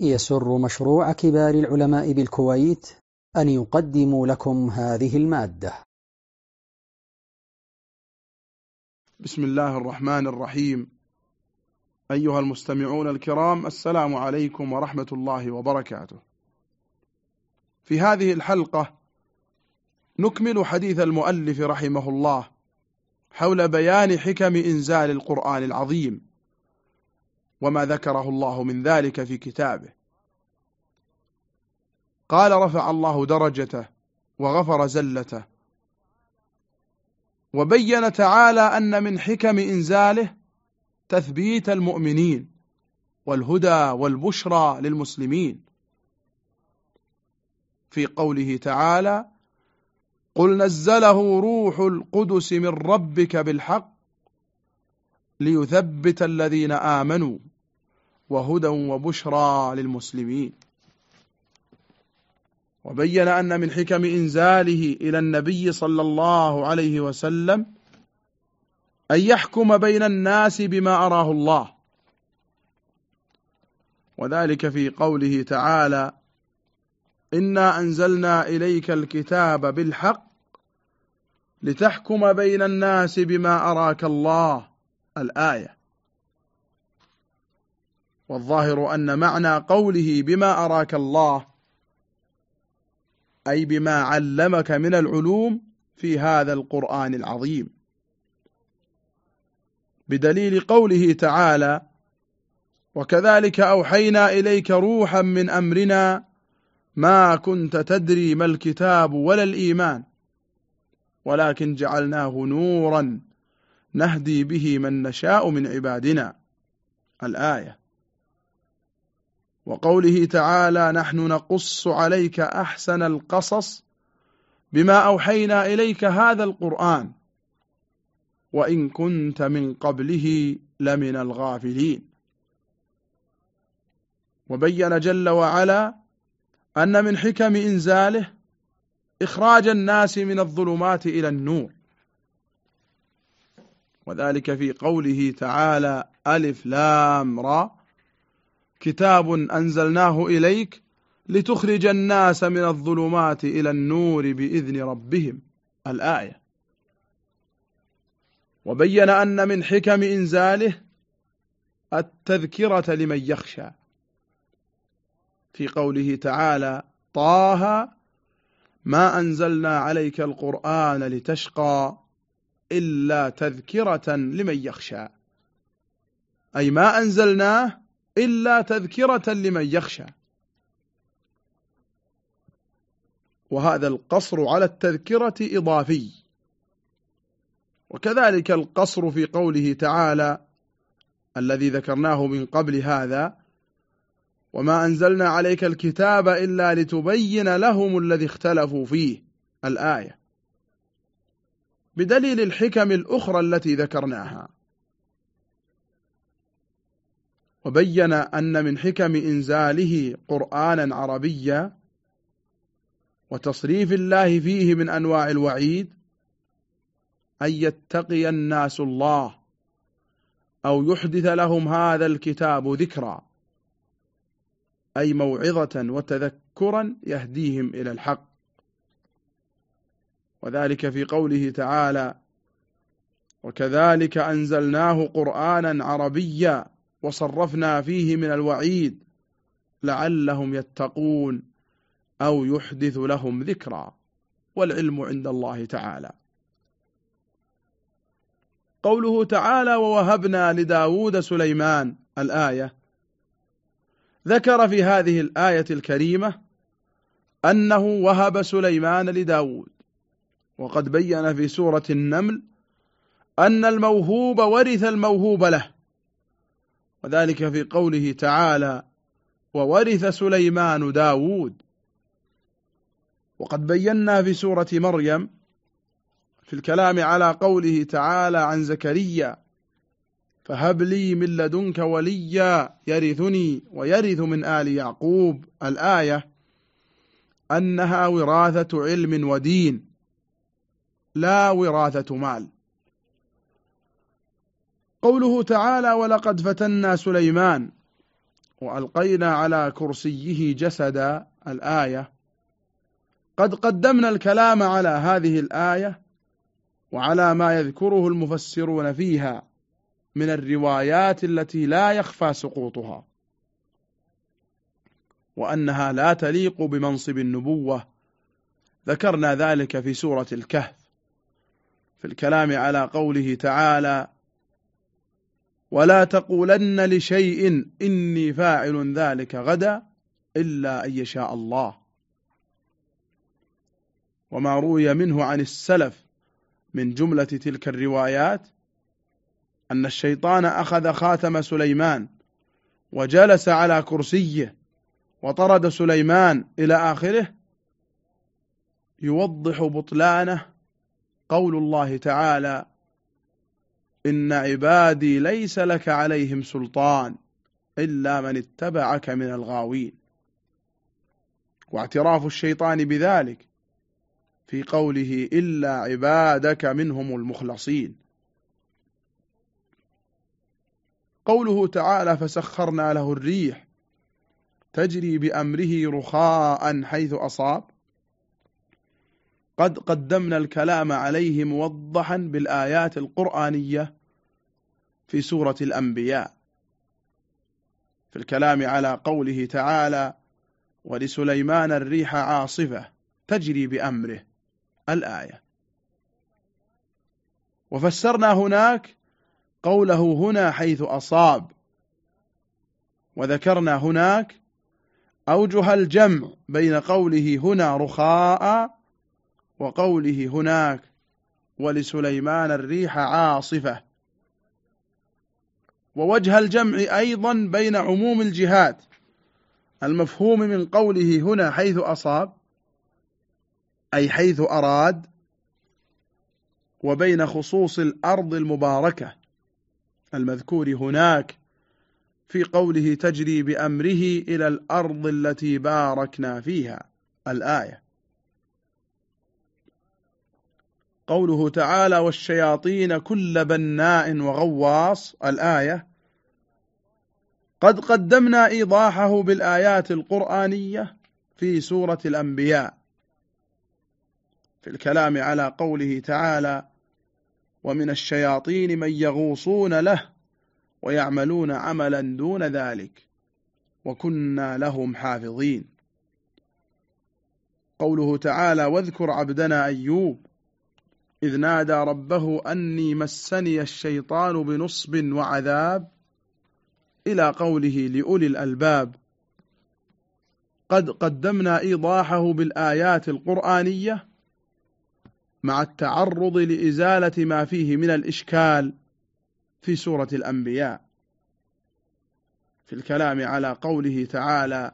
يسر مشروع كبار العلماء بالكويت أن يقدم لكم هذه المادة. بسم الله الرحمن الرحيم. أيها المستمعون الكرام السلام عليكم ورحمة الله وبركاته. في هذه الحلقة نكمل حديث المؤلف رحمه الله حول بيان حكم إنزال القرآن العظيم. وما ذكره الله من ذلك في كتابه. قال رفع الله درجته وغفر زلته. وبين تعالى أن من حكم إنزاله تثبيت المؤمنين والهدى والبشرى للمسلمين. في قوله تعالى قل نزله روح القدس من ربك بالحق ليثبت الذين آمنوا وهدى وبشرى للمسلمين. وبين أن من حكم إنزاله إلى النبي صلى الله عليه وسلم أن يحكم بين الناس بما أراه الله. وذلك في قوله تعالى إنا أنزلنا إليك الكتاب بالحق لتحكم بين الناس بما أراك الله. الآية. والظاهر أن معنى قوله بما أراك الله أي بما علمك من العلوم في هذا القرآن العظيم. بدليل قوله تعالى وكذلك أوحينا إليك روحا من أمرنا ما كنت تدري ما الكتاب ولا الإيمان ولكن جعلناه نورا نهدي به من نشاء من عبادنا. الآية. وقوله تعالى نحن نقص عليك أحسن القصص بما أوحينا إليك هذا القرآن وإن كنت من قبله لمن الغافلين. وبين جل وعلا أن من حكم إنزاله إخراج الناس من الظلمات إلى النور. وذلك في قوله تعالى ألف لام را. كتاب أنزلناه إليك لتخرج الناس من الظلمات إلى النور بإذن ربهم. الآية. وبين أن من حكم إنزاله التذكرة لمن يخشى. في قوله تعالى طه ما أنزلنا عليك القرآن لتشقى. إلا تذكرة لمن يخشى. أي ما أنزلناه إلا تذكرة لمن يخشى. وهذا القصر على التذكرة إضافي. وكذلك القصر في قوله تعالى الذي ذكرناه من قبل هذا وما أنزلنا عليك الكتاب إلا لتبين لهم الذي اختلفوا فيه. الآية. بدليل الحكم الأخرى التي ذكرناها. وبين أن من حكم إنزاله قرآنا عربيا وتصريف الله فيه من أنواع الوعيد أن يتقي الناس الله أو يحدث لهم هذا الكتاب ذكرا أي موعظة وتذكرا يهديهم إلى الحق. وذلك في قوله تعالى وكذلك أنزلناه قرآنا عربيا وصرفنا فيه من الوعيد لعلهم يتقون أو يحدث لهم ذكرا والعلم عند الله تعالى. قوله تعالى ووهبنا لداود سليمان الآية. ذكر في هذه الآية الكريمة أنه وهب سليمان لداود. وقد بين في سورة النمل أن الموهوب ورث الموهوب له. وذلك في قوله تعالى وورث سليمان داود وقد بينا في سورة مريم في الكلام على قوله تعالى عن زكريا فهب لي من لدنك وليا يرثني ويرث من آل يعقوب الآية أنها وراثة علم ودين لا وراثة مال. قوله تعالى ولقد فتنا سليمان وألقينا على كرسيه جسدا الآية. قد قدمنا الكلام على هذه الآية وعلى ما يذكره المفسرون فيها من الروايات التي لا يخفى سقوطها وأنها لا تليق بمنصب النبوة. ذكرنا ذلك في سورة الكهف. في الكلام على قوله تعالى ولا تقولن لشيء إني فاعل ذلك غدا إلا أن يشاء الله. وما روي منه عن السلف من جملة تلك الروايات أن الشيطان أخذ خاتم سليمان وجلس على كرسيه وطرد سليمان إلى آخره يوضح بطلانه قول الله تعالى إن عبادي ليس لك عليهم سلطان إلا من اتبعك من الغاوين. واعتراف الشيطان بذلك في قوله إلا عبادك منهم المخلصين. قوله تعالى فسخرنا له الريح تجري بأمره رخاء حيث أصاب. قد قدمنا الكلام عليه موضحا بالآيات القرآنية في سورة الأنبياء في الكلام على قوله تعالى ولسليمان الريح عاصفة تجري بأمره الآية. وفسرنا هناك قوله هنا حيث أصاب. وذكرنا هناك أوجه الجمع بين قوله هنا رخاء وقوله هناك ولسليمان الريح عاصفة. ووجه الجمع أيضا بين عموم الجهات المفهوم من قوله هنا حيث أصاب أي حيث أراد وبين خصوص الأرض المباركة. المذكور هناك في قوله تجري بأمره إلى الأرض التي باركنا فيها الآية. قوله تعالى والشياطين كل بناء وغواص الآية قد قدمنا إيضاحه بالآيات القرآنية في سورة الأنبياء في الكلام على قوله تعالى ومن الشياطين من يغوصون له ويعملون عملا دون ذلك وكنا لهم حافظين. قوله تعالى واذكر عبدنا أيوب إذ نادى ربه أني مسني الشيطان بنصب وعذاب إلى قوله لأولي الألباب قد قدمنا إيضاحه بالآيات القرآنية مع التعرض لإزالة ما فيه من الإشكال في سورة الأنبياء. في الكلام على قوله تعالى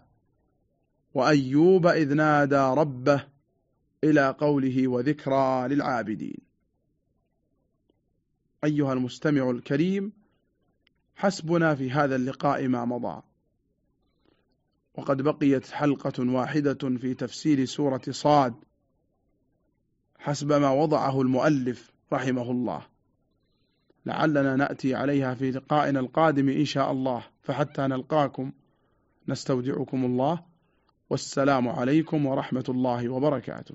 وأيوب إذ نادى ربه إلى قوله وذكرى للعابدين. أيها المستمع الكريم حسبنا في هذا اللقاء ما مضى. وقد بقيت حلقة واحدة في تفسير سورة صاد حسب ما وضعه المؤلف رحمه الله. لعلنا نأتي عليها في لقائنا القادم إن شاء الله فحتى نلقاكم نستودعكم الله. والسلام عليكم ورحمة الله وبركاته.